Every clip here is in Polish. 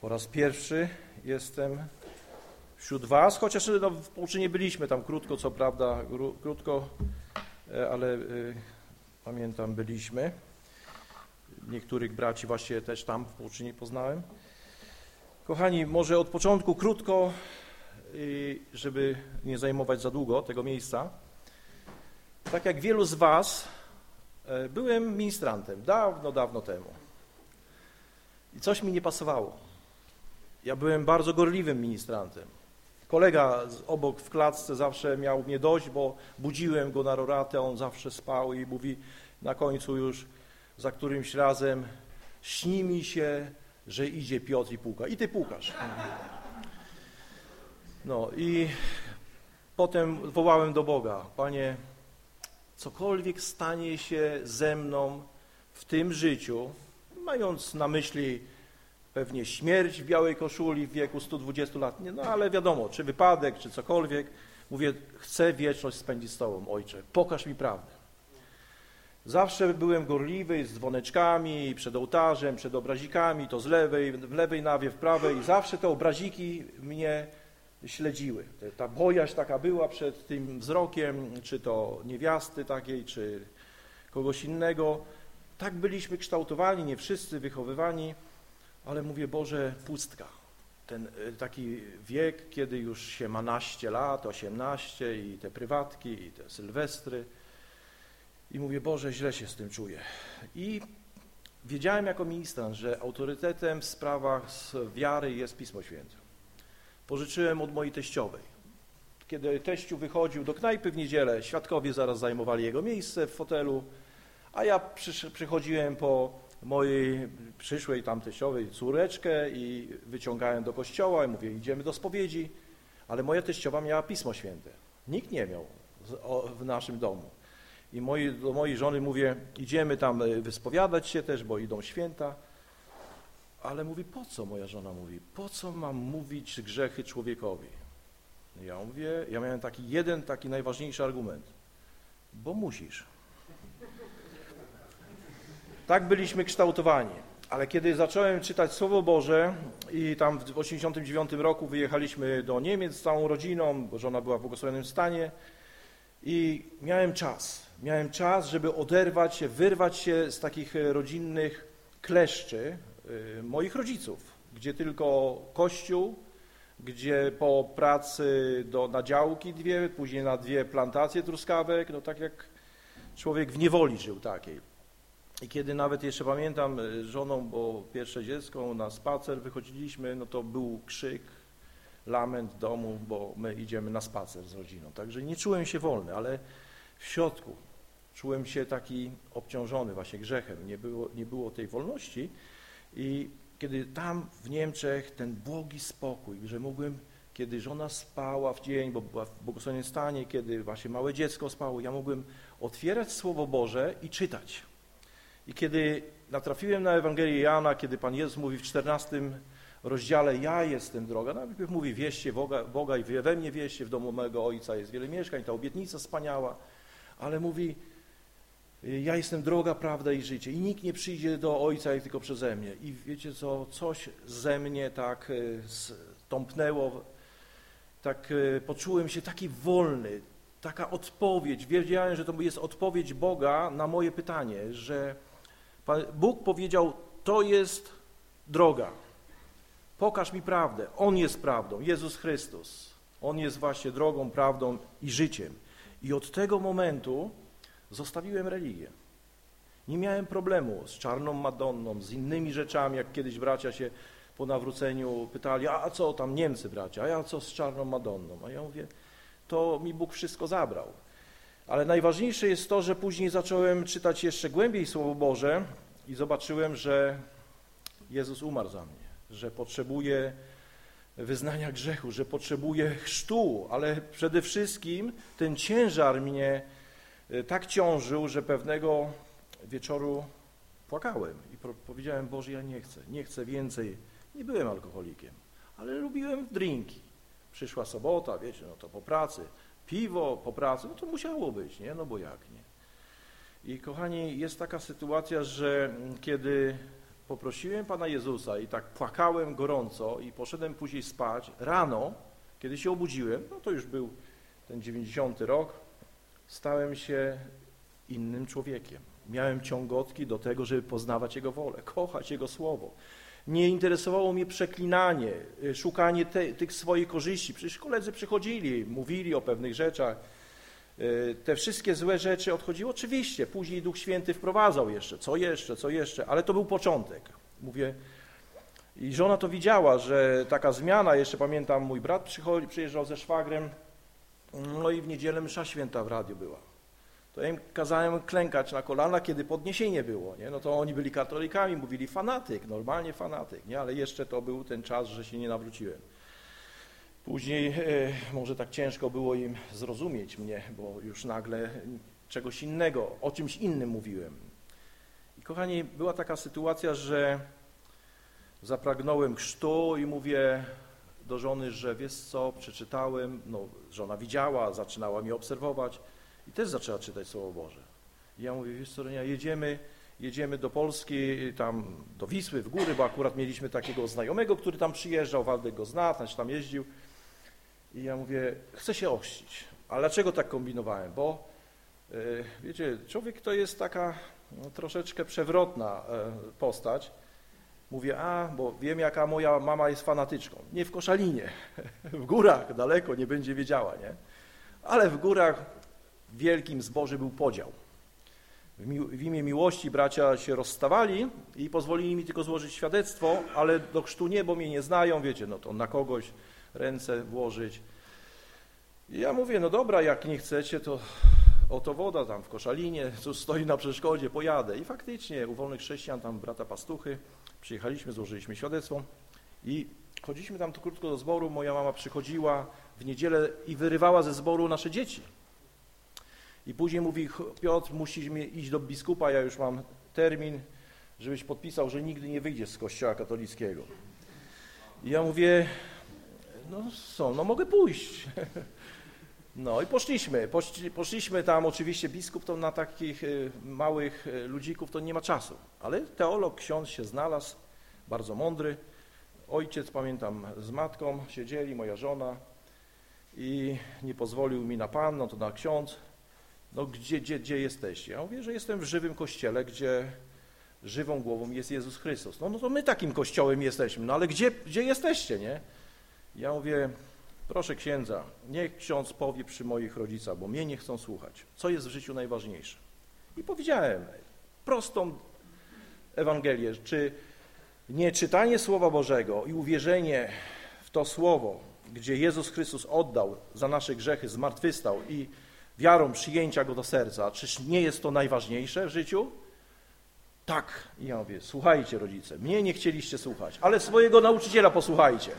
Po raz pierwszy jestem wśród Was, chociaż no, w Połczynie byliśmy tam krótko, co prawda, krótko, e, ale y, pamiętam, byliśmy. Niektórych braci właśnie też tam w Połczynie poznałem. Kochani, może od początku krótko, żeby nie zajmować za długo tego miejsca. Tak jak wielu z Was, e, byłem ministrantem dawno, dawno temu. I coś mi nie pasowało. Ja byłem bardzo gorliwym ministrantem. Kolega obok w klatce zawsze miał mnie dość, bo budziłem go na roratę, on zawsze spał i mówi na końcu już za którymś razem śni mi się, że idzie Piotr i puka. I ty pukasz. No i potem wołałem do Boga, Panie, cokolwiek stanie się ze mną w tym życiu, mając na myśli pewnie śmierć w białej koszuli w wieku 120 lat, nie, no ale wiadomo, czy wypadek, czy cokolwiek, mówię, chcę wieczność spędzić z Tobą, Ojcze, pokaż mi prawdę. Zawsze byłem gorliwy z dzwoneczkami, przed ołtarzem, przed obrazikami, to z lewej, w lewej nawie, w prawej i zawsze te obraziki mnie śledziły. Ta bojaźń taka była przed tym wzrokiem, czy to niewiasty takiej, czy kogoś innego. Tak byliśmy kształtowani, nie wszyscy wychowywani, ale mówię, Boże, pustka. Ten e, taki wiek, kiedy już się ma naście lat, osiemnaście i te prywatki, i te sylwestry. I mówię, Boże, źle się z tym czuję. I wiedziałem jako ministrant, że autorytetem w sprawach wiary jest Pismo Święte. Pożyczyłem od mojej teściowej. Kiedy teściu wychodził do knajpy w niedzielę, świadkowie zaraz zajmowali jego miejsce w fotelu, a ja przychodziłem po mojej przyszłej tam teściowej córeczkę i wyciągałem do kościoła i mówię, idziemy do spowiedzi, ale moja teściowa miała Pismo Święte. Nikt nie miał w naszym domu. I moi, do mojej żony mówię, idziemy tam e, wyspowiadać się też, bo idą święta. Ale mówi, po co, moja żona mówi, po co mam mówić grzechy człowiekowi? Ja mówię, ja miałem taki jeden, taki najważniejszy argument. Bo musisz. Tak byliśmy kształtowani. Ale kiedy zacząłem czytać Słowo Boże i tam w 1989 roku wyjechaliśmy do Niemiec z całą rodziną, bo żona była w błogosławionym stanie i miałem czas. Miałem czas, żeby oderwać się, wyrwać się z takich rodzinnych kleszczy y, moich rodziców, gdzie tylko kościół, gdzie po pracy do, na działki dwie, później na dwie plantacje truskawek, no tak jak człowiek w niewoli żył takiej. I kiedy nawet jeszcze pamiętam z żoną, bo pierwsze dziecko, na spacer wychodziliśmy, no to był krzyk, lament domu, bo my idziemy na spacer z rodziną. Także nie czułem się wolny, ale w środku czułem się taki obciążony właśnie grzechem. Nie było, nie było tej wolności i kiedy tam w Niemczech ten błogi spokój, że mogłem, kiedy żona spała w dzień, bo była w błogosławionym stanie, kiedy właśnie małe dziecko spało, ja mogłem otwierać Słowo Boże i czytać. I kiedy natrafiłem na Ewangelię Jana, kiedy Pan Jezus mówi w 14 rozdziale ja jestem droga, najpierw mówi wieście Boga, Boga i we mnie wieście, w domu mojego Ojca jest wiele mieszkań, ta obietnica wspaniała, ale mówi ja jestem droga, prawda i życie i nikt nie przyjdzie do Ojca jak tylko przeze mnie. I wiecie co, coś ze mnie tak e, stąpnęło, tak e, poczułem się taki wolny, taka odpowiedź. Wiedziałem, że to jest odpowiedź Boga na moje pytanie, że Bóg powiedział, to jest droga. Pokaż mi prawdę. On jest prawdą, Jezus Chrystus. On jest właśnie drogą, prawdą i życiem. I od tego momentu zostawiłem religię. Nie miałem problemu z czarną Madonną, z innymi rzeczami, jak kiedyś bracia się po nawróceniu pytali, a co tam Niemcy bracia, a ja co z czarną Madonną? A ja mówię, to mi Bóg wszystko zabrał. Ale najważniejsze jest to, że później zacząłem czytać jeszcze głębiej Słowo Boże i zobaczyłem, że Jezus umarł za mnie, że potrzebuję wyznania grzechu, że potrzebuję chrztu, ale przede wszystkim ten ciężar mnie e, tak ciążył, że pewnego wieczoru płakałem i powiedziałem, Boże, ja nie chcę, nie chcę więcej. Nie byłem alkoholikiem, ale lubiłem drinki. Przyszła sobota, wiecie, no to po pracy, piwo po pracy, no to musiało być, nie? No bo jak nie? I kochani, jest taka sytuacja, że kiedy poprosiłem Pana Jezusa i tak płakałem gorąco i poszedłem później spać. Rano, kiedy się obudziłem, no to już był ten 90 rok, stałem się innym człowiekiem. Miałem ciągotki do tego, żeby poznawać Jego wolę, kochać Jego Słowo. Nie interesowało mnie przeklinanie, y, szukanie te, tych swoich korzyści. Przecież koledzy przychodzili, mówili o pewnych rzeczach. Y, te wszystkie złe rzeczy odchodziły. Oczywiście, później Duch Święty wprowadzał jeszcze, co jeszcze, co jeszcze, ale to był początek. Mówię, i żona to widziała, że taka zmiana, jeszcze pamiętam, mój brat przyjeżdżał ze szwagrem, no i w niedzielę msza święta w radiu była to ja im kazałem klękać na kolana, kiedy podniesienie było, nie? no to oni byli katolikami, mówili fanatyk, normalnie fanatyk, nie? ale jeszcze to był ten czas, że się nie nawróciłem. Później e, może tak ciężko było im zrozumieć mnie, bo już nagle czegoś innego, o czymś innym mówiłem. I kochani, była taka sytuacja, że zapragnąłem chrztu i mówię do żony, że wiesz co, przeczytałem, no żona widziała, zaczynała mnie obserwować, i też zaczęła czytać Słowo Boże. I ja mówię, wiesz co, Renia, jedziemy, jedziemy do Polski, tam do Wisły, w góry, bo akurat mieliśmy takiego znajomego, który tam przyjeżdżał, Waldek go zna, znaczy tam jeździł. I ja mówię, chcę się ochrzcić. A dlaczego tak kombinowałem? Bo yy, wiecie, człowiek to jest taka no, troszeczkę przewrotna yy, postać. Mówię, a, bo wiem, jaka moja mama jest fanatyczką. Nie w Koszalinie, w górach, daleko, nie będzie wiedziała, nie? Ale w górach wielkim zboży był podział. W imię miłości bracia się rozstawali i pozwolili mi tylko złożyć świadectwo, ale do chrztu nie, bo mnie nie znają, wiecie, no to na kogoś ręce włożyć. I ja mówię, no dobra, jak nie chcecie, to oto woda tam w Koszalinie, co stoi na przeszkodzie, pojadę. I faktycznie u wolnych chrześcijan, tam brata pastuchy, przyjechaliśmy, złożyliśmy świadectwo i chodziliśmy tam krótko do zboru, moja mama przychodziła w niedzielę i wyrywała ze zboru nasze dzieci. I później mówi, Piotr, musisz iść do biskupa, ja już mam termin, żebyś podpisał, że nigdy nie wyjdziesz z kościoła katolickiego. I ja mówię, no co, no mogę pójść. No i poszliśmy, poszliśmy tam, oczywiście biskup to na takich y, małych y, ludzików to nie ma czasu, ale teolog, ksiądz się znalazł, bardzo mądry. Ojciec, pamiętam, z matką siedzieli, moja żona i nie pozwolił mi na pan, no to na ksiądz no gdzie, gdzie, gdzie jesteście? Ja mówię, że jestem w żywym kościele, gdzie żywą głową jest Jezus Chrystus. No, no to my takim kościołem jesteśmy, no ale gdzie, gdzie jesteście, nie? Ja mówię, proszę księdza, niech ksiądz powie przy moich rodzicach, bo mnie nie chcą słuchać. Co jest w życiu najważniejsze? I powiedziałem prostą Ewangelię, czy nie czytanie Słowa Bożego i uwierzenie w to Słowo, gdzie Jezus Chrystus oddał za nasze grzechy, zmartwychwstał i wiarą przyjęcia Go do serca, czyż nie jest to najważniejsze w życiu? Tak. I ja mówię, słuchajcie rodzice, mnie nie chcieliście słuchać, ale swojego nauczyciela posłuchajcie.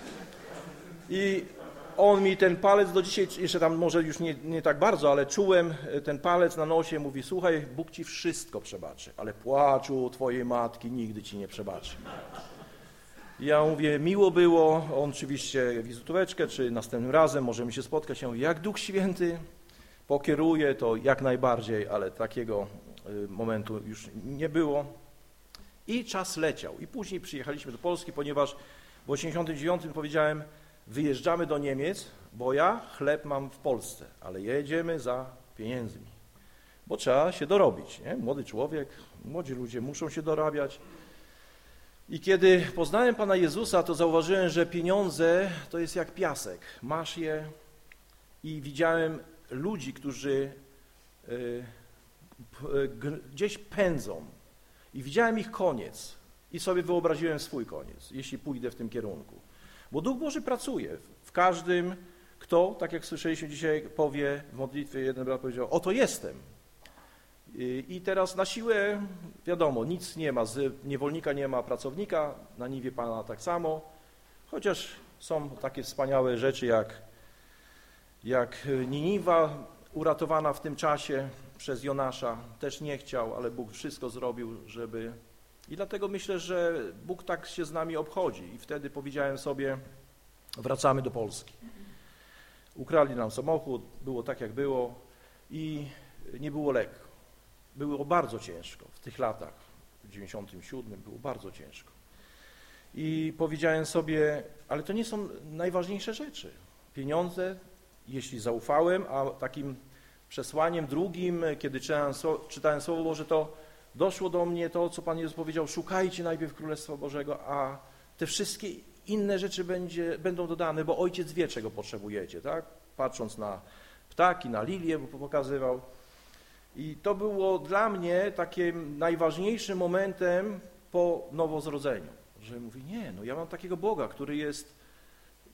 I on mi ten palec do dzisiaj, jeszcze tam może już nie, nie tak bardzo, ale czułem ten palec na nosie, mówi, słuchaj, Bóg ci wszystko przebaczy, ale płaczu twojej matki nigdy ci nie przebaczy. Ja mówię, miło było, on oczywiście wizytóweczkę, czy następnym razem możemy się spotkać. Ja mówię, jak Duch Święty pokieruje, to jak najbardziej, ale takiego y, momentu już nie było. I czas leciał. I później przyjechaliśmy do Polski, ponieważ w 1989 powiedziałem, wyjeżdżamy do Niemiec, bo ja chleb mam w Polsce, ale jedziemy za pieniędzmi, bo trzeba się dorobić. Nie? Młody człowiek, młodzi ludzie muszą się dorabiać. I kiedy poznałem Pana Jezusa, to zauważyłem, że pieniądze to jest jak piasek. Masz je i widziałem ludzi, którzy e, gdzieś pędzą i widziałem ich koniec i sobie wyobraziłem swój koniec, jeśli pójdę w tym kierunku. Bo Duch Boży pracuje w każdym, kto, tak jak słyszeliśmy dzisiaj, powie w modlitwie, jeden brat powiedział, oto jestem. I teraz na siłę, wiadomo, nic nie ma, z niewolnika nie ma pracownika, na niwie Pana tak samo, chociaż są takie wspaniałe rzeczy jak jak Niniwa uratowana w tym czasie przez Jonasza też nie chciał, ale Bóg wszystko zrobił, żeby... I dlatego myślę, że Bóg tak się z nami obchodzi. I wtedy powiedziałem sobie, wracamy do Polski. Ukradli nam samochód, było tak jak było i nie było lekko. Było bardzo ciężko w tych latach. w 97 było bardzo ciężko. I powiedziałem sobie, ale to nie są najważniejsze rzeczy. Pieniądze, jeśli zaufałem, a takim przesłaniem drugim, kiedy czytałem, czytałem Słowo Boże, to doszło do mnie to, co Pan Jezus powiedział, szukajcie najpierw Królestwa Bożego, a te wszystkie inne rzeczy będzie, będą dodane, bo Ojciec wie, czego potrzebujecie, tak? Patrząc na ptaki, na lilię, bo pokazywał. I to było dla mnie takim najważniejszym momentem po nowozrodzeniu, że mówi, nie, no ja mam takiego Boga, który jest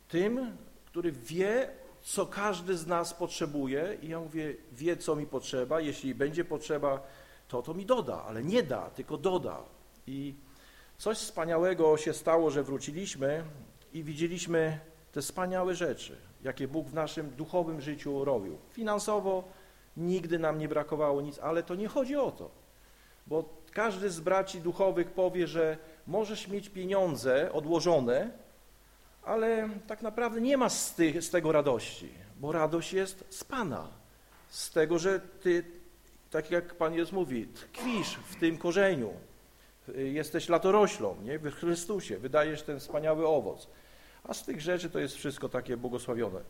tym, który wie, co każdy z nas potrzebuje i ja mówię, wie, co mi potrzeba, jeśli będzie potrzeba, to to mi doda, ale nie da, tylko doda. I coś wspaniałego się stało, że wróciliśmy i widzieliśmy te wspaniałe rzeczy, jakie Bóg w naszym duchowym życiu robił. Finansowo nigdy nam nie brakowało nic, ale to nie chodzi o to, bo każdy z braci duchowych powie, że możesz mieć pieniądze odłożone, ale tak naprawdę nie ma z, tych, z tego radości, bo radość jest z Pana, z tego, że Ty, tak jak Pan Jezus mówi, tkwisz w tym korzeniu, jesteś latoroślą, nie? w Chrystusie, wydajesz ten wspaniały owoc. A z tych rzeczy to jest wszystko takie błogosławione.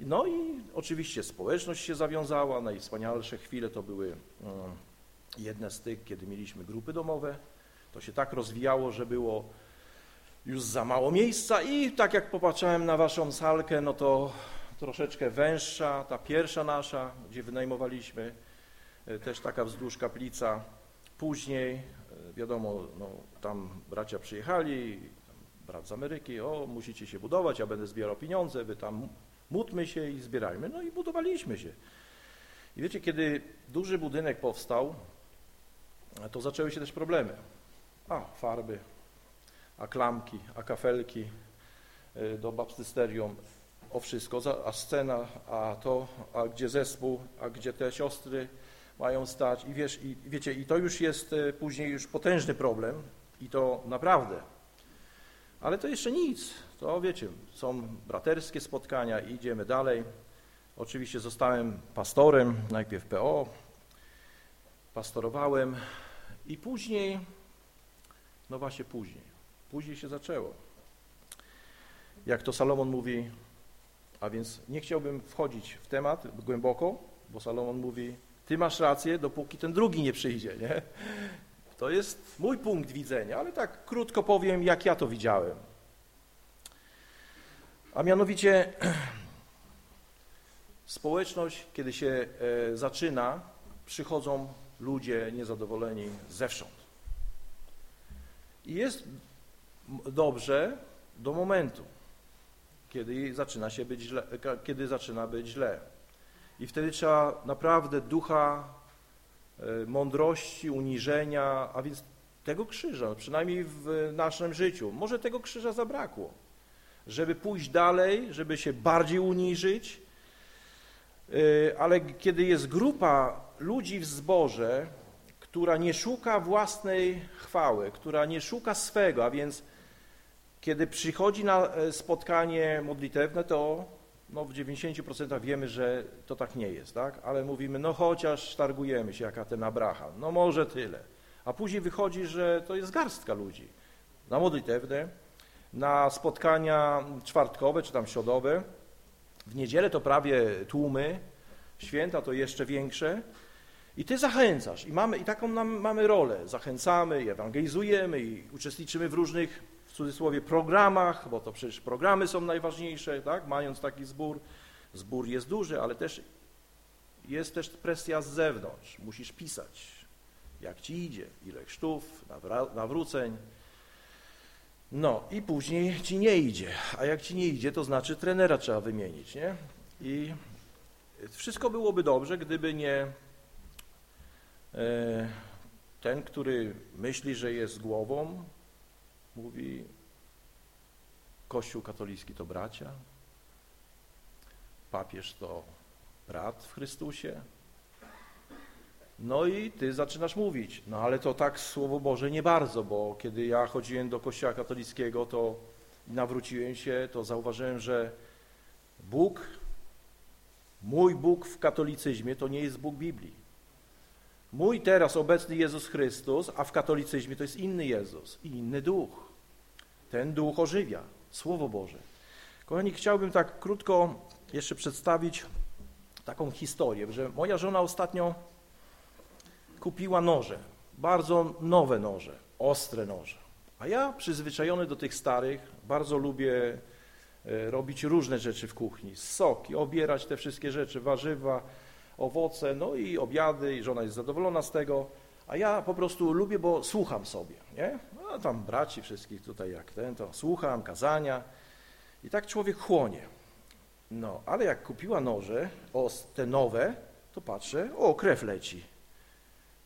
No i oczywiście społeczność się zawiązała, najwspanialsze chwile to były mm, jedne z tych, kiedy mieliśmy grupy domowe. To się tak rozwijało, że było już za mało miejsca i tak jak popatrzyłem na waszą salkę, no to troszeczkę węższa, ta pierwsza nasza, gdzie wynajmowaliśmy, e, też taka wzdłuż kaplica. Później, e, wiadomo, no, tam bracia przyjechali, brat z Ameryki, o, musicie się budować, ja będę zbierał pieniądze, wy tam módlmy się i zbierajmy. No i budowaliśmy się. I wiecie, kiedy duży budynek powstał, to zaczęły się też problemy. A, farby, a klamki, a kafelki y, do baptysterium, o wszystko, a scena, a to, a gdzie zespół, a gdzie te siostry mają stać i wiesz, i wiecie, i to już jest y, później już potężny problem i to naprawdę. Ale to jeszcze nic, to wiecie, są braterskie spotkania i idziemy dalej. Oczywiście zostałem pastorem, najpierw PO, pastorowałem i później, no właśnie później, Później się zaczęło. Jak to Salomon mówi, a więc nie chciałbym wchodzić w temat głęboko, bo Salomon mówi, ty masz rację, dopóki ten drugi nie przyjdzie, nie? To jest mój punkt widzenia, ale tak krótko powiem, jak ja to widziałem. A mianowicie społeczność, kiedy się e, zaczyna, przychodzą ludzie niezadowoleni zewsząd. I jest dobrze do momentu, kiedy zaczyna się być źle, kiedy zaczyna być źle. I wtedy trzeba naprawdę ducha e, mądrości, uniżenia, a więc tego krzyża, przynajmniej w naszym życiu. Może tego krzyża zabrakło, żeby pójść dalej, żeby się bardziej uniżyć, e, ale kiedy jest grupa ludzi w zborze, która nie szuka własnej chwały, która nie szuka swego, a więc kiedy przychodzi na e, spotkanie modlitewne, to no, w 90% wiemy, że to tak nie jest, tak? ale mówimy, no chociaż targujemy się, jaka ten Abraham, no może tyle. A później wychodzi, że to jest garstka ludzi na modlitewne, na spotkania czwartkowe czy tam środowe. W niedzielę to prawie tłumy, święta to jeszcze większe. I ty zachęcasz. I, mamy, i taką nam, mamy rolę. Zachęcamy, ewangelizujemy i uczestniczymy w różnych w cudzysłowie programach, bo to przecież programy są najważniejsze, tak? mając taki zbór. Zbór jest duży, ale też jest też presja z zewnątrz. Musisz pisać, jak ci idzie, ile chrztów, nawróceń. No i później ci nie idzie, a jak ci nie idzie, to znaczy trenera trzeba wymienić, nie? I wszystko byłoby dobrze, gdyby nie e, ten, który myśli, że jest głową, mówi, Kościół katolicki to bracia, papież to brat w Chrystusie. No i ty zaczynasz mówić, no ale to tak Słowo Boże nie bardzo, bo kiedy ja chodziłem do Kościoła katolickiego, to nawróciłem się, to zauważyłem, że Bóg, mój Bóg w katolicyzmie to nie jest Bóg Biblii. Mój teraz obecny Jezus Chrystus, a w katolicyzmie to jest inny Jezus i inny duch. Ten duch ożywia, Słowo Boże. Kochani, chciałbym tak krótko jeszcze przedstawić taką historię, że moja żona ostatnio kupiła noże, bardzo nowe noże, ostre noże. A ja przyzwyczajony do tych starych, bardzo lubię e, robić różne rzeczy w kuchni, soki, obierać te wszystkie rzeczy, warzywa, owoce, no i obiady i żona jest zadowolona z tego, a ja po prostu lubię, bo słucham sobie, nie? No tam braci wszystkich tutaj jak ten, to słucham, kazania i tak człowiek chłonie. No, ale jak kupiła noże, o, te nowe, to patrzę, o, krew leci.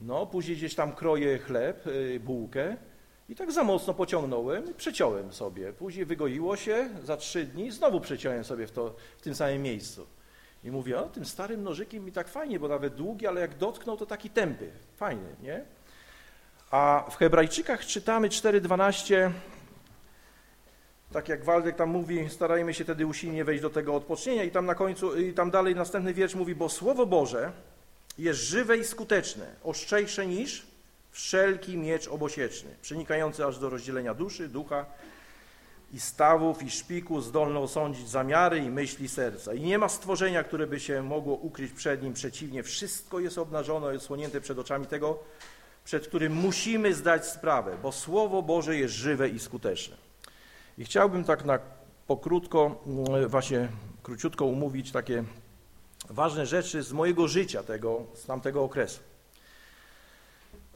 No, później gdzieś tam kroję chleb, y, bułkę i tak za mocno pociągnąłem i przeciąłem sobie. Później wygoiło się, za trzy dni znowu przeciąłem sobie w, to, w tym samym miejscu. I mówię, o, tym starym nożykiem mi tak fajnie, bo nawet długi, ale jak dotknął, to taki tępy, fajny, nie? A w Hebrajczykach czytamy 4.12, tak jak Waldek tam mówi, starajmy się wtedy usilnie wejść do tego odpocznienia. I tam na końcu, i tam dalej następny wiersz mówi, bo Słowo Boże jest żywe i skuteczne, ostrzejsze niż wszelki miecz obosieczny, przenikający aż do rozdzielenia duszy, ducha i stawów i szpiku, zdolny osądzić zamiary i myśli serca. I nie ma stworzenia, które by się mogło ukryć przed nim. Przeciwnie, wszystko jest obnażone, jest słonięte przed oczami tego, przed którym musimy zdać sprawę, bo Słowo Boże jest żywe i skuteczne. I chciałbym tak na pokrótko, mm, właśnie króciutko umówić takie ważne rzeczy z mojego życia tego, z tamtego okresu.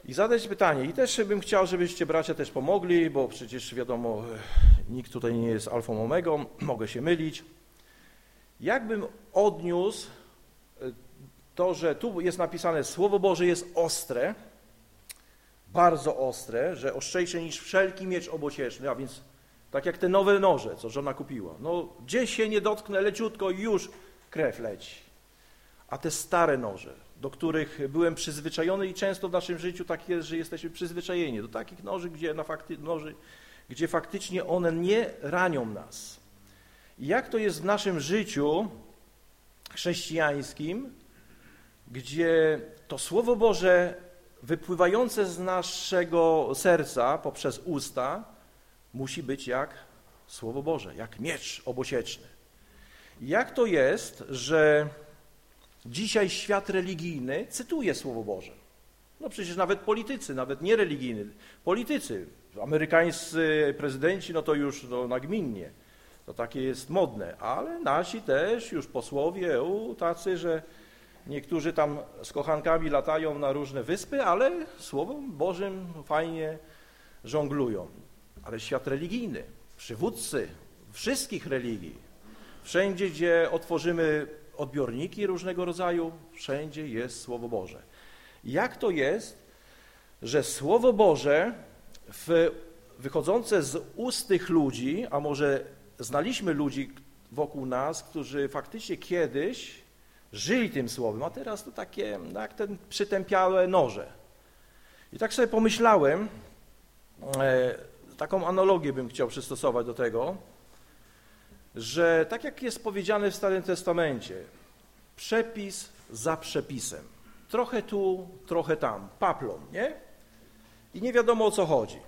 I zadać pytanie, i też bym chciał, żebyście bracia też pomogli, bo przecież wiadomo, nikt tutaj nie jest alfą omegą, mogę się mylić. Jakbym odniósł e, to, że tu jest napisane Słowo Boże jest ostre, bardzo ostre, że ostrzejsze niż wszelki miecz obosieczny, a więc tak jak te nowe noże, co żona kupiła. No, gdzieś się nie dotknę leciutko i już krew leci. A te stare noże, do których byłem przyzwyczajony i często w naszym życiu tak jest, że jesteśmy przyzwyczajeni do takich noży, gdzie, na fakty, noży, gdzie faktycznie one nie ranią nas. I jak to jest w naszym życiu chrześcijańskim, gdzie to Słowo Boże wypływające z naszego serca poprzez usta musi być jak Słowo Boże, jak miecz obosieczny. Jak to jest, że dzisiaj świat religijny cytuje Słowo Boże? No przecież nawet politycy, nawet niereligijni, politycy, amerykańscy prezydenci, no to już no, nagminnie, to takie jest modne, ale nasi też już posłowie, u, tacy, że niektórzy tam z kochankami latają na różne wyspy, ale Słowem Bożym fajnie żonglują ale świat religijny, przywódcy wszystkich religii, wszędzie, gdzie otworzymy odbiorniki różnego rodzaju, wszędzie jest Słowo Boże. Jak to jest, że Słowo Boże w, wychodzące z ust tych ludzi, a może znaliśmy ludzi wokół nas, którzy faktycznie kiedyś żyli tym Słowem, a teraz to takie jak ten przytępiałe noże. I tak sobie pomyślałem, e, taką analogię bym chciał przystosować do tego, że tak jak jest powiedziane w Starym Testamencie, przepis za przepisem. Trochę tu, trochę tam, paplon, nie? I nie wiadomo o co chodzi.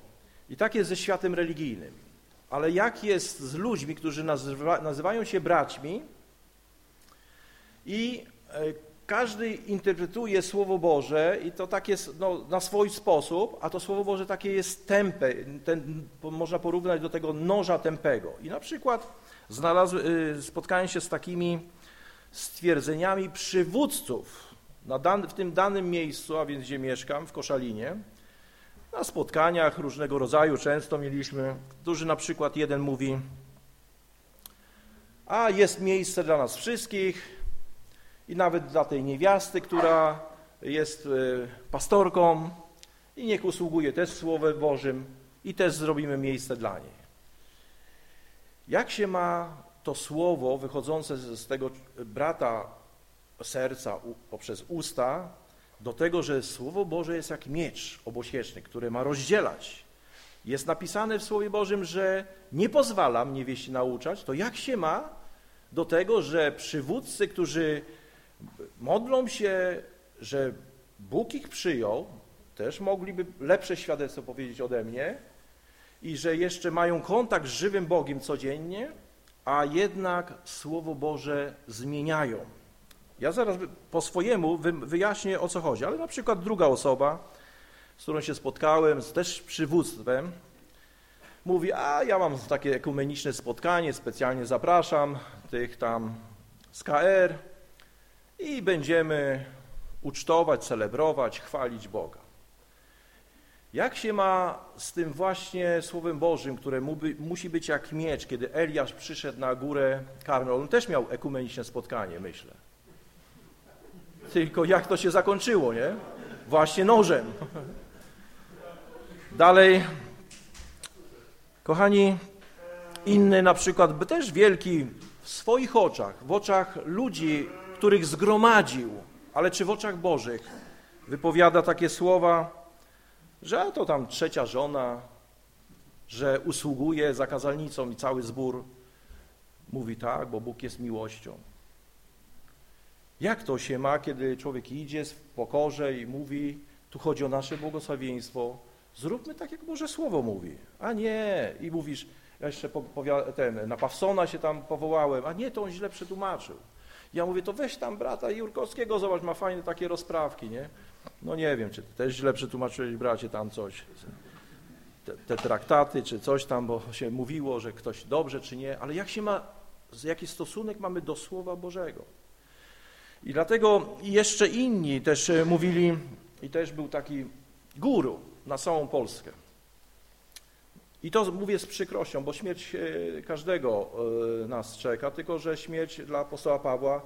I tak jest ze światem religijnym. Ale jak jest z ludźmi, którzy nazywa, nazywają się braćmi i e, każdy interpretuje Słowo Boże i to tak jest no, na swój sposób, a to Słowo Boże takie jest tępe, ten, można porównać do tego noża tępego. I na przykład znalazł, y, spotkałem się z takimi stwierdzeniami przywódców dan, w tym danym miejscu, a więc gdzie mieszkam, w Koszalinie, na spotkaniach różnego rodzaju często mieliśmy, którzy na przykład jeden mówi, a jest miejsce dla nas wszystkich, i nawet dla tej niewiasty, która jest e, pastorką i niech usługuje też Słowem Bożym i też zrobimy miejsce dla niej. Jak się ma to słowo wychodzące z tego brata serca poprzez usta do tego, że Słowo Boże jest jak miecz obosieczny, który ma rozdzielać. Jest napisane w Słowie Bożym, że nie pozwalam niewieści nauczać, to jak się ma do tego, że przywódcy, którzy modlą się, że Bóg ich przyjął, też mogliby lepsze świadectwo powiedzieć ode mnie i że jeszcze mają kontakt z żywym Bogiem codziennie, a jednak Słowo Boże zmieniają. Ja zaraz po swojemu wyjaśnię o co chodzi, ale na przykład druga osoba, z którą się spotkałem, też przywództwem, mówi, a ja mam takie ekumeniczne spotkanie, specjalnie zapraszam tych tam z KR i będziemy ucztować, celebrować, chwalić Boga. Jak się ma z tym właśnie Słowem Bożym, które musi być jak miecz, kiedy Eliasz przyszedł na górę Karmel, on też miał ekumeniczne spotkanie, myślę. Tylko jak to się zakończyło, nie? Właśnie nożem. Dalej, kochani, inny na przykład, też wielki w swoich oczach, w oczach ludzi, których zgromadził, ale czy w oczach Bożych, wypowiada takie słowa, że to tam trzecia żona, że usługuje za kazalnicą i cały zbór mówi tak, bo Bóg jest miłością. Jak to się ma, kiedy człowiek idzie w pokorze i mówi, tu chodzi o nasze błogosławieństwo, zróbmy tak, jak Boże Słowo mówi, a nie, i mówisz, ja jeszcze ten, na Pawsona się tam powołałem, a nie, to on źle przetłumaczył. Ja mówię, to weź tam brata Jurkowskiego, zobacz, ma fajne takie rozprawki, nie? No nie wiem, czy też źle przetłumaczyłeś, bracie, tam coś, te, te, traktaty, czy coś tam, bo się mówiło, że ktoś dobrze, czy nie, ale jak się ma, jaki stosunek mamy do Słowa Bożego? I dlatego jeszcze inni też e, mówili, i też był taki guru na całą Polskę. I to mówię z przykrością, bo śmierć e, każdego e, nas czeka, tylko że śmierć dla apostoła Pawła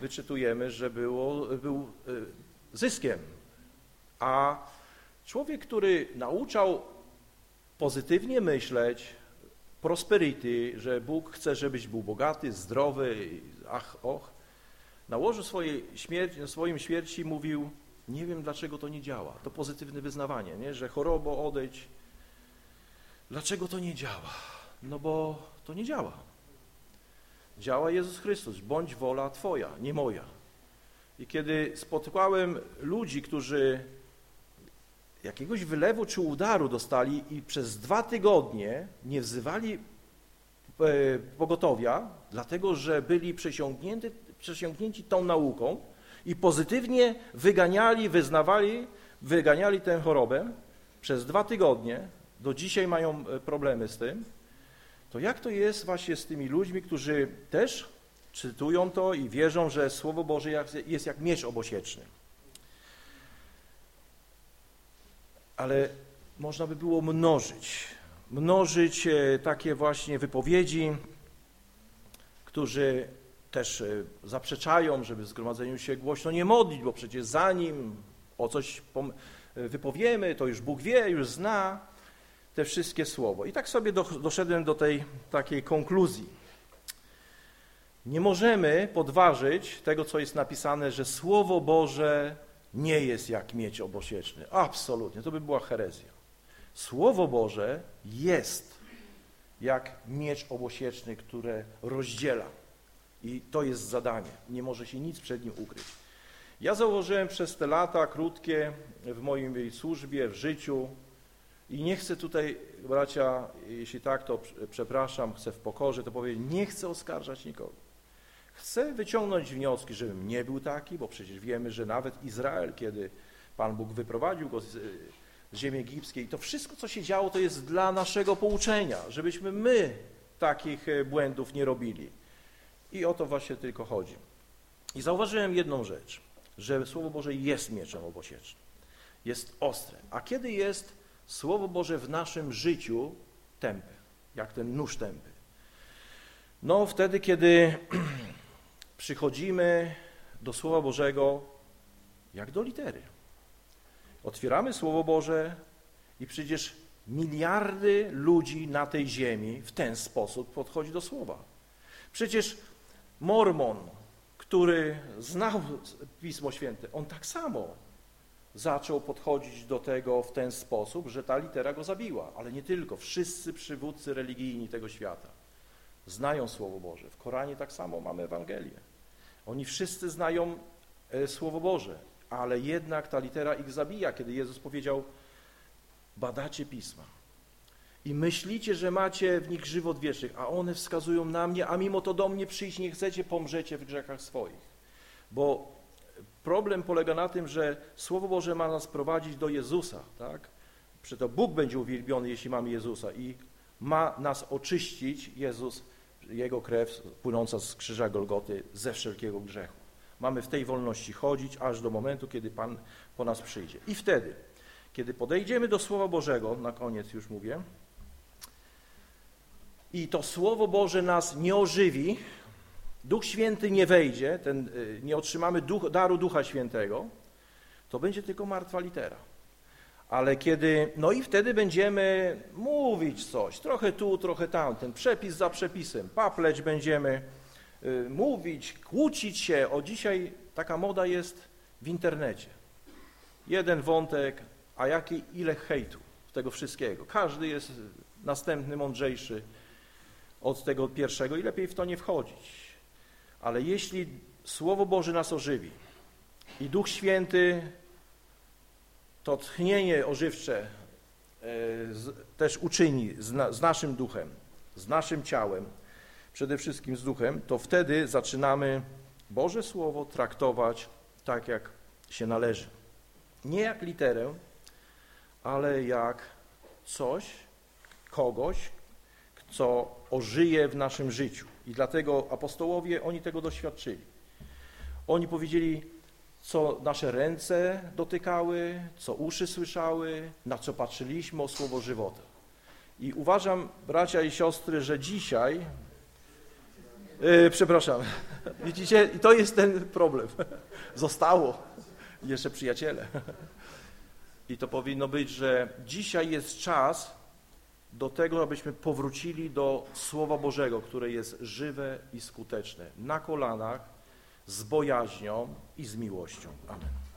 wyczytujemy, że było, był zyskiem. A człowiek, który nauczał pozytywnie myśleć, prosperity, że Bóg chce, żebyś był bogaty, zdrowy, ach, och, na łożu swojej śmierci, swoim śmierci mówił, nie wiem dlaczego to nie działa. To pozytywne wyznawanie, nie? że chorobo odejdź. Dlaczego to nie działa? No bo to nie działa. Działa Jezus Chrystus, bądź wola Twoja, nie moja. I kiedy spotkałem ludzi, którzy jakiegoś wylewu czy udaru dostali i przez dwa tygodnie nie wzywali e, pogotowia, dlatego że byli przesiągnięci, tą nauką i pozytywnie wyganiali, wyznawali, wyganiali tę chorobę przez dwa tygodnie, do dzisiaj mają e, problemy z tym, to jak to jest właśnie z tymi ludźmi, którzy też czytują to i wierzą, że Słowo Boże jest jak miecz obosieczny. Ale można by było mnożyć, mnożyć e, takie właśnie wypowiedzi, którzy też e, zaprzeczają, żeby w zgromadzeniu się głośno nie modlić, bo przecież zanim o coś e, wypowiemy, to już Bóg wie, już zna te wszystkie słowo. I tak sobie doszedłem do tej takiej konkluzji. Nie możemy podważyć tego, co jest napisane, że Słowo Boże nie jest jak mieć obosieczny. Absolutnie, to by była herezja. Słowo Boże jest jak miecz obosieczny, które rozdziela. I to jest zadanie. Nie może się nic przed nim ukryć. Ja zauważyłem przez te lata krótkie w mojej służbie, w życiu i nie chcę tutaj, bracia, jeśli tak, to przepraszam, chcę w pokorze to powiedzieć, nie chcę oskarżać nikogo. Chcę wyciągnąć wnioski, żebym nie był taki, bo przecież wiemy, że nawet Izrael, kiedy Pan Bóg wyprowadził go z, z ziemi egipskiej, to wszystko, co się działo, to jest dla naszego pouczenia, żebyśmy my takich e, błędów nie robili. I o to właśnie tylko chodzi. I zauważyłem jedną rzecz, że Słowo Boże jest mieczem obosiecznym, jest ostre. A kiedy jest Słowo Boże w naszym życiu tępe, jak ten nóż tępy? No wtedy, kiedy przychodzimy do Słowa Bożego jak do litery. Otwieramy Słowo Boże i przecież miliardy ludzi na tej ziemi w ten sposób podchodzi do Słowa. Przecież Mormon, który znał Pismo Święte, on tak samo zaczął podchodzić do tego w ten sposób, że ta litera go zabiła. Ale nie tylko, wszyscy przywódcy religijni tego świata znają Słowo Boże. W Koranie tak samo mamy Ewangelię. Oni wszyscy znają e, Słowo Boże, ale jednak ta litera ich zabija, kiedy Jezus powiedział, badacie pisma i myślicie, że macie w nich żywot wieczny, a one wskazują na mnie, a mimo to do mnie przyjść nie chcecie, pomrzecie w grzechach swoich. Bo problem polega na tym, że Słowo Boże ma nas prowadzić do Jezusa, tak? Przeto Bóg będzie uwielbiony, jeśli mamy Jezusa i ma nas oczyścić, Jezus, Jego krew płynąca z krzyża Golgoty ze wszelkiego grzechu. Mamy w tej wolności chodzić, aż do momentu, kiedy Pan po nas przyjdzie. I wtedy, kiedy podejdziemy do Słowa Bożego, na koniec już mówię, i to Słowo Boże nas nie ożywi, Duch Święty nie wejdzie, ten, y, nie otrzymamy duch, daru Ducha Świętego, to będzie tylko martwa litera. Ale kiedy, no i wtedy będziemy mówić coś, trochę tu, trochę tam, ten przepis za przepisem, papleć będziemy y, mówić, kłócić się. O dzisiaj taka moda jest w internecie. Jeden wątek, a jakie, ile hejtu tego wszystkiego. Każdy jest następny mądrzejszy od tego pierwszego i lepiej w to nie wchodzić. Ale jeśli Słowo Boże nas ożywi i Duch Święty to tchnienie ożywcze e, też uczyni z, naszym duchem, z naszym ciałem, przede wszystkim z duchem, to wtedy zaczynamy Boże Słowo traktować tak, jak się należy. Nie jak literę, ale jak coś, kogoś, co ożyje w naszym życiu. I dlatego apostołowie, oni tego doświadczyli. Oni powiedzieli, co nasze ręce dotykały, co uszy słyszały, na co patrzyliśmy o słowo żywota. I uważam, bracia i siostry, że dzisiaj, yy, przepraszam, widzicie, i to jest ten problem. Zostało. Jeszcze przyjaciele. I to powinno być, że dzisiaj jest czas, do tego, abyśmy powrócili do Słowa Bożego, które jest żywe i skuteczne, na kolanach, z bojaźnią i z miłością. Amen.